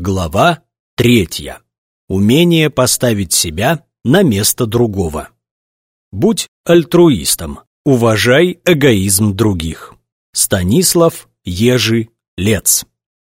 Глава третья. Умение поставить себя на место другого. Будь альтруистом, уважай эгоизм других. Станислав Ежи Лец.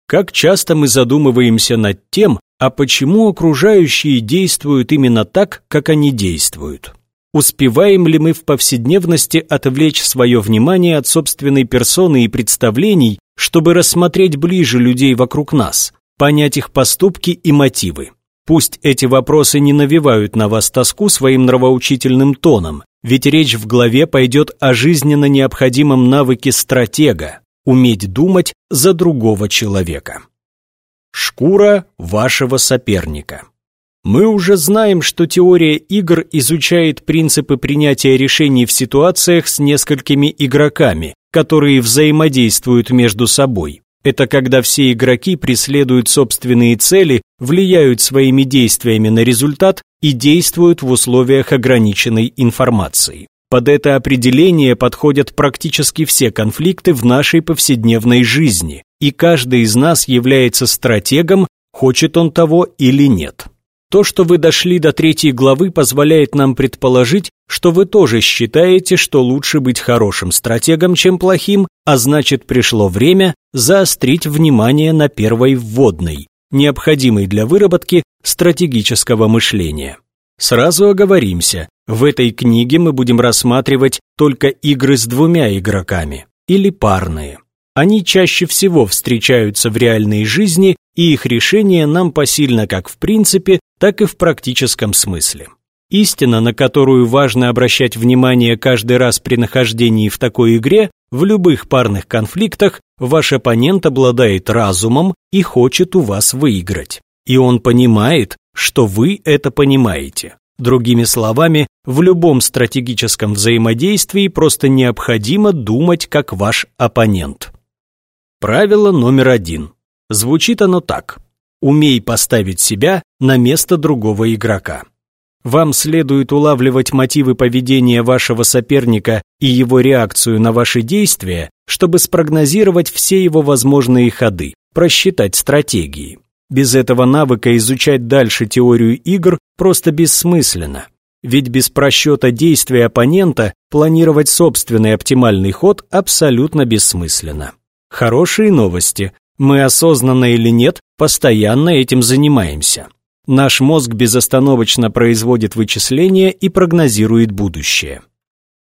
Как часто мы задумываемся над тем, а почему окружающие действуют именно так, как они действуют? Успеваем ли мы в повседневности отвлечь свое внимание от собственной персоны и представлений, чтобы рассмотреть ближе людей вокруг нас – понять их поступки и мотивы. Пусть эти вопросы не навевают на вас тоску своим нравоучительным тоном, ведь речь в главе пойдет о жизненно необходимом навыке стратега – уметь думать за другого человека. Шкура вашего соперника. Мы уже знаем, что теория игр изучает принципы принятия решений в ситуациях с несколькими игроками, которые взаимодействуют между собой. Это когда все игроки преследуют собственные цели, влияют своими действиями на результат и действуют в условиях ограниченной информации. Под это определение подходят практически все конфликты в нашей повседневной жизни, и каждый из нас является стратегом, хочет он того или нет. То, что вы дошли до третьей главы, позволяет нам предположить, что вы тоже считаете, что лучше быть хорошим стратегом, чем плохим, а значит пришло время заострить внимание на первой вводной, необходимой для выработки стратегического мышления. Сразу оговоримся, в этой книге мы будем рассматривать только игры с двумя игроками, или парные. Они чаще всего встречаются в реальной жизни, и их решение нам посильно как в принципе, так и в практическом смысле. Истина, на которую важно обращать внимание каждый раз при нахождении в такой игре, в любых парных конфликтах ваш оппонент обладает разумом и хочет у вас выиграть. И он понимает, что вы это понимаете. Другими словами, в любом стратегическом взаимодействии просто необходимо думать как ваш оппонент. Правило номер один. Звучит оно так. Умей поставить себя на место другого игрока. Вам следует улавливать мотивы поведения вашего соперника и его реакцию на ваши действия, чтобы спрогнозировать все его возможные ходы, просчитать стратегии. Без этого навыка изучать дальше теорию игр просто бессмысленно. Ведь без просчета действия оппонента планировать собственный оптимальный ход абсолютно бессмысленно. Хорошие новости. Мы осознанно или нет, постоянно этим занимаемся. Наш мозг безостановочно производит вычисления и прогнозирует будущее.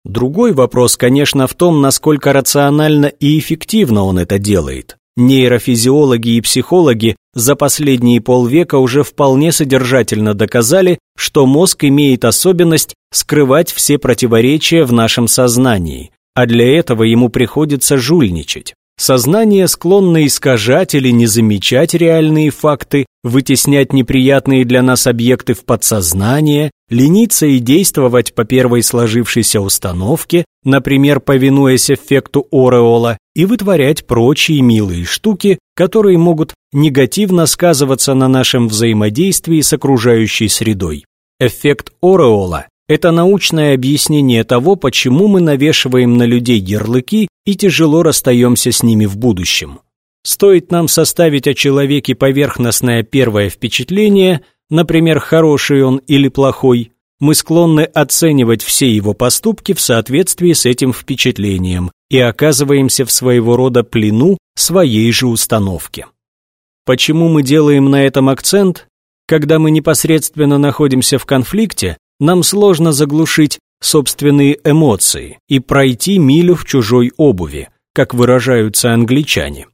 Другой вопрос, конечно, в том, насколько рационально и эффективно он это делает. Нейрофизиологи и психологи за последние полвека уже вполне содержательно доказали, что мозг имеет особенность скрывать все противоречия в нашем сознании, а для этого ему приходится жульничать. Сознание склонно искажать или не замечать реальные факты, вытеснять неприятные для нас объекты в подсознание, лениться и действовать по первой сложившейся установке, например, повинуясь эффекту ореола, и вытворять прочие милые штуки, которые могут негативно сказываться на нашем взаимодействии с окружающей средой. Эффект ореола это научное объяснение того, почему мы навешиваем на людей ярлыки и тяжело расстаемся с ними в будущем. Стоит нам составить о человеке поверхностное первое впечатление, например, хороший он или плохой, мы склонны оценивать все его поступки в соответствии с этим впечатлением и оказываемся в своего рода плену своей же установки. Почему мы делаем на этом акцент? Когда мы непосредственно находимся в конфликте, нам сложно заглушить собственные эмоции и пройти милю в чужой обуви, как выражаются англичане.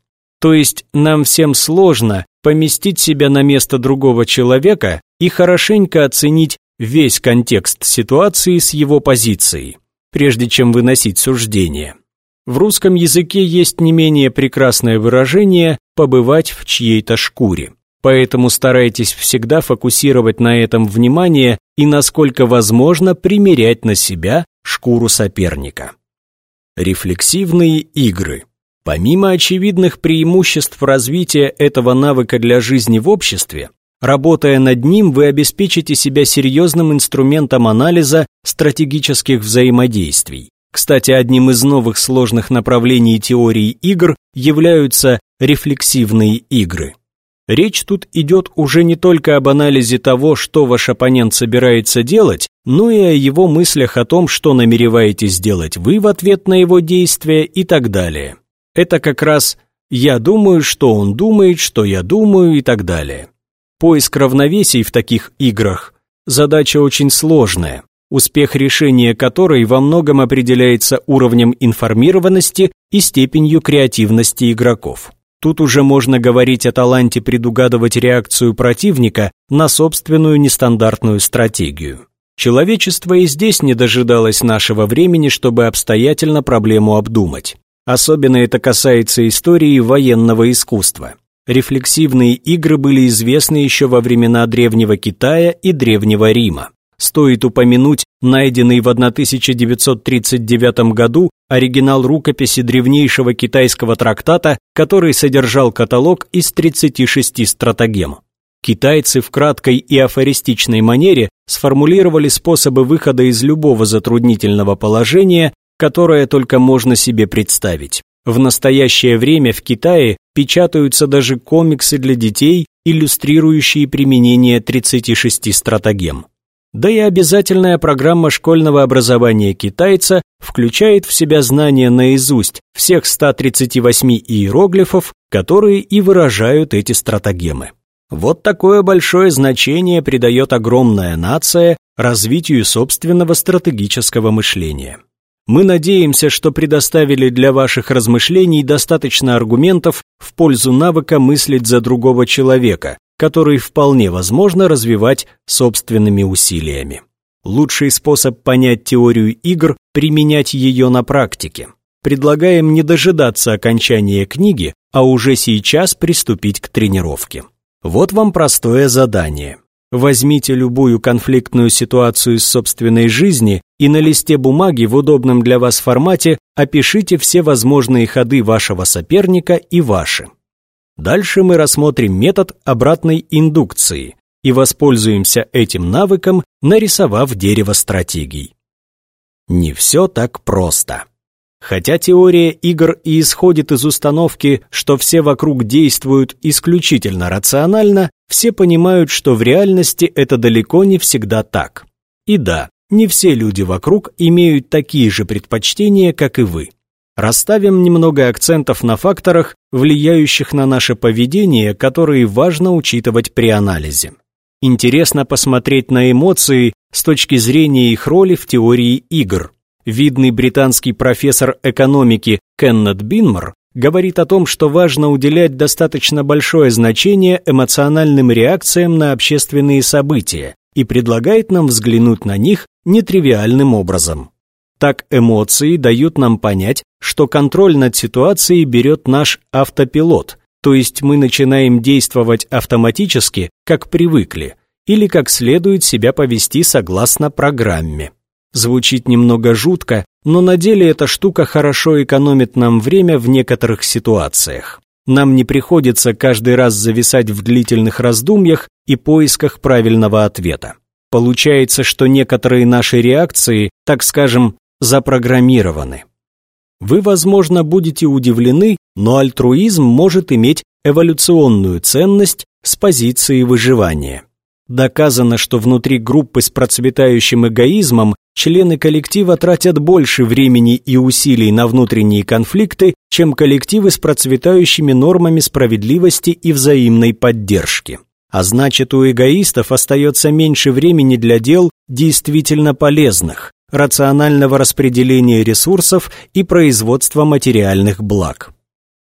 То есть нам всем сложно поместить себя на место другого человека и хорошенько оценить весь контекст ситуации с его позицией, прежде чем выносить суждение. В русском языке есть не менее прекрасное выражение «побывать в чьей-то шкуре». Поэтому старайтесь всегда фокусировать на этом внимание и, насколько возможно, примерять на себя шкуру соперника. Рефлексивные игры. Помимо очевидных преимуществ развития этого навыка для жизни в обществе, работая над ним, вы обеспечите себя серьезным инструментом анализа стратегических взаимодействий. Кстати, одним из новых сложных направлений теории игр являются рефлексивные игры. Речь тут идет уже не только об анализе того, что ваш оппонент собирается делать, но и о его мыслях о том, что намереваетесь сделать вы в ответ на его действия и так далее. Это как раз «я думаю, что он думает, что я думаю» и так далее. Поиск равновесий в таких играх – задача очень сложная, успех решения которой во многом определяется уровнем информированности и степенью креативности игроков. Тут уже можно говорить о таланте предугадывать реакцию противника на собственную нестандартную стратегию. Человечество и здесь не дожидалось нашего времени, чтобы обстоятельно проблему обдумать. Особенно это касается истории военного искусства. Рефлексивные игры были известны еще во времена Древнего Китая и Древнего Рима. Стоит упомянуть найденный в 1939 году оригинал рукописи древнейшего китайского трактата, который содержал каталог из 36 стратагем. Китайцы в краткой и афористичной манере сформулировали способы выхода из любого затруднительного положения, которое только можно себе представить. В настоящее время в Китае печатаются даже комиксы для детей, иллюстрирующие применение 36 стратагем. Да и обязательная программа школьного образования китайца включает в себя знания наизусть всех 138 иероглифов, которые и выражают эти стратагемы. Вот такое большое значение придает огромная нация развитию собственного стратегического мышления. Мы надеемся, что предоставили для ваших размышлений достаточно аргументов в пользу навыка мыслить за другого человека, который вполне возможно развивать собственными усилиями. Лучший способ понять теорию игр – применять ее на практике. Предлагаем не дожидаться окончания книги, а уже сейчас приступить к тренировке. Вот вам простое задание. Возьмите любую конфликтную ситуацию из собственной жизни и на листе бумаги в удобном для вас формате опишите все возможные ходы вашего соперника и ваши. Дальше мы рассмотрим метод обратной индукции и воспользуемся этим навыком, нарисовав дерево стратегий. Не все так просто. Хотя теория игр и исходит из установки, что все вокруг действуют исключительно рационально, все понимают, что в реальности это далеко не всегда так. И да, не все люди вокруг имеют такие же предпочтения, как и вы. Расставим немного акцентов на факторах, влияющих на наше поведение, которые важно учитывать при анализе. Интересно посмотреть на эмоции с точки зрения их роли в теории игр. Видный британский профессор экономики Кеннет Бинмор говорит о том, что важно уделять достаточно большое значение эмоциональным реакциям на общественные события и предлагает нам взглянуть на них нетривиальным образом. Так эмоции дают нам понять, что контроль над ситуацией берет наш автопилот, то есть мы начинаем действовать автоматически, как привыкли, или как следует себя повести согласно программе. Звучит немного жутко, но на деле эта штука хорошо экономит нам время в некоторых ситуациях. Нам не приходится каждый раз зависать в длительных раздумьях и поисках правильного ответа. Получается, что некоторые наши реакции, так скажем, запрограммированы. Вы, возможно, будете удивлены, но альтруизм может иметь эволюционную ценность с позиции выживания. Доказано, что внутри группы с процветающим эгоизмом члены коллектива тратят больше времени и усилий на внутренние конфликты, чем коллективы с процветающими нормами справедливости и взаимной поддержки. А значит, у эгоистов остается меньше времени для дел действительно полезных, рационального распределения ресурсов и производства материальных благ.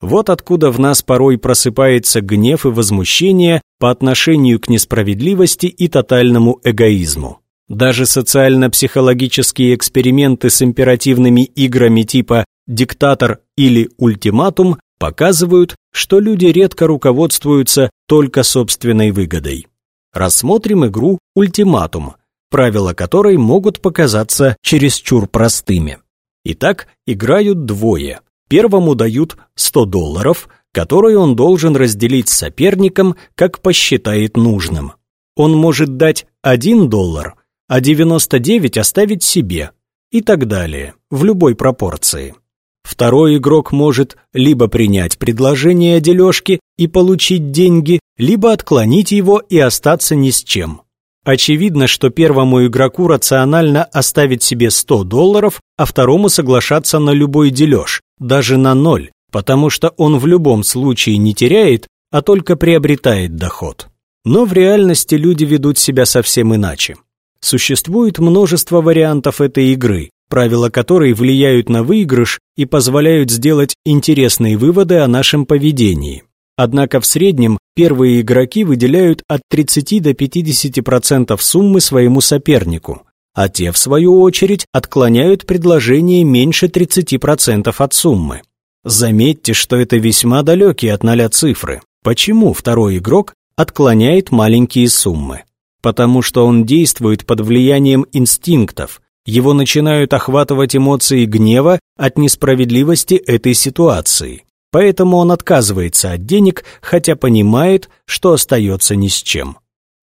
Вот откуда в нас порой просыпается гнев и возмущение по отношению к несправедливости и тотальному эгоизму. Даже социально-психологические эксперименты с императивными играми типа «диктатор» или «ультиматум» показывают, что люди редко руководствуются только собственной выгодой. Рассмотрим игру «Ультиматум», правила которой могут показаться чересчур простыми. Итак, играют двое. Первому дают 100 долларов, которые он должен разделить с соперником, как посчитает нужным. Он может дать 1 доллар, а 99 оставить себе и так далее, в любой пропорции. Второй игрок может либо принять предложение о дележке и получить деньги, либо отклонить его и остаться ни с чем. Очевидно, что первому игроку рационально оставить себе 100 долларов, а второму соглашаться на любой дележ, даже на ноль, потому что он в любом случае не теряет, а только приобретает доход. Но в реальности люди ведут себя совсем иначе. Существует множество вариантов этой игры, правила которой влияют на выигрыш и позволяют сделать интересные выводы о нашем поведении. Однако в среднем первые игроки выделяют от 30 до 50% суммы своему сопернику, а те, в свою очередь, отклоняют предложение меньше 30% от суммы. Заметьте, что это весьма далекие от ноля цифры. Почему второй игрок отклоняет маленькие суммы? Потому что он действует под влиянием инстинктов, его начинают охватывать эмоции гнева от несправедливости этой ситуации. Поэтому он отказывается от денег, хотя понимает, что остается ни с чем.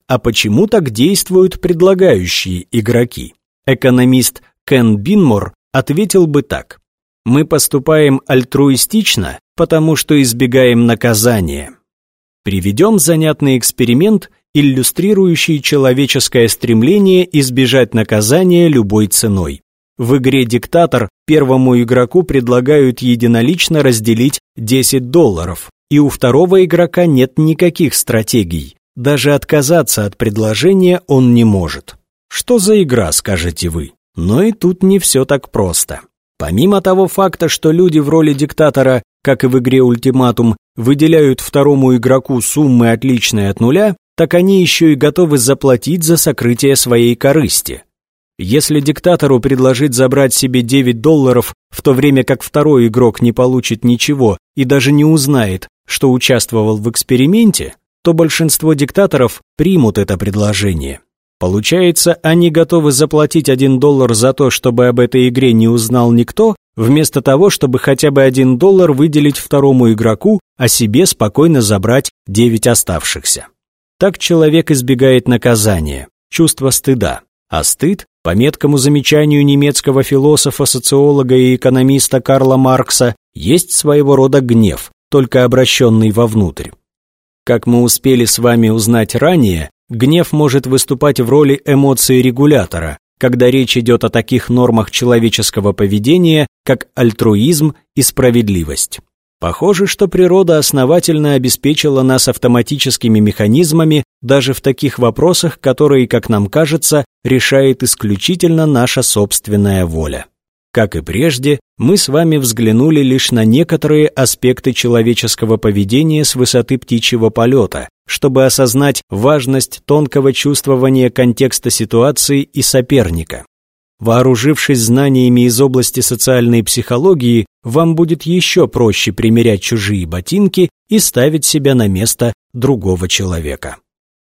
А почему так действуют предлагающие игроки? Экономист Кен Бинмор ответил бы так. Мы поступаем альтруистично, потому что избегаем наказания. Приведем занятный эксперимент, иллюстрирующий человеческое стремление избежать наказания любой ценой. В игре «Диктатор» первому игроку предлагают единолично разделить 10 долларов, и у второго игрока нет никаких стратегий. Даже отказаться от предложения он не может. Что за игра, скажете вы? Но и тут не все так просто. Помимо того факта, что люди в роли диктатора, как и в игре «Ультиматум», выделяют второму игроку суммы, отличные от нуля, так они еще и готовы заплатить за сокрытие своей корысти. Если диктатору предложить забрать себе 9 долларов, в то время как второй игрок не получит ничего и даже не узнает, что участвовал в эксперименте, то большинство диктаторов примут это предложение. Получается, они готовы заплатить 1 доллар за то, чтобы об этой игре не узнал никто, вместо того, чтобы хотя бы 1 доллар выделить второму игроку, а себе спокойно забрать 9 оставшихся. Так человек избегает наказания, чувства стыда. А стыд по меткому замечанию немецкого философа, социолога и экономиста Карла Маркса, есть своего рода гнев, только обращенный вовнутрь. Как мы успели с вами узнать ранее, гнев может выступать в роли эмоции регулятора, когда речь идет о таких нормах человеческого поведения, как альтруизм и справедливость. Похоже, что природа основательно обеспечила нас автоматическими механизмами даже в таких вопросах, которые, как нам кажется, решает исключительно наша собственная воля. Как и прежде, мы с вами взглянули лишь на некоторые аспекты человеческого поведения с высоты птичьего полета, чтобы осознать важность тонкого чувствования контекста ситуации и соперника. Вооружившись знаниями из области социальной психологии, вам будет еще проще примерять чужие ботинки и ставить себя на место другого человека.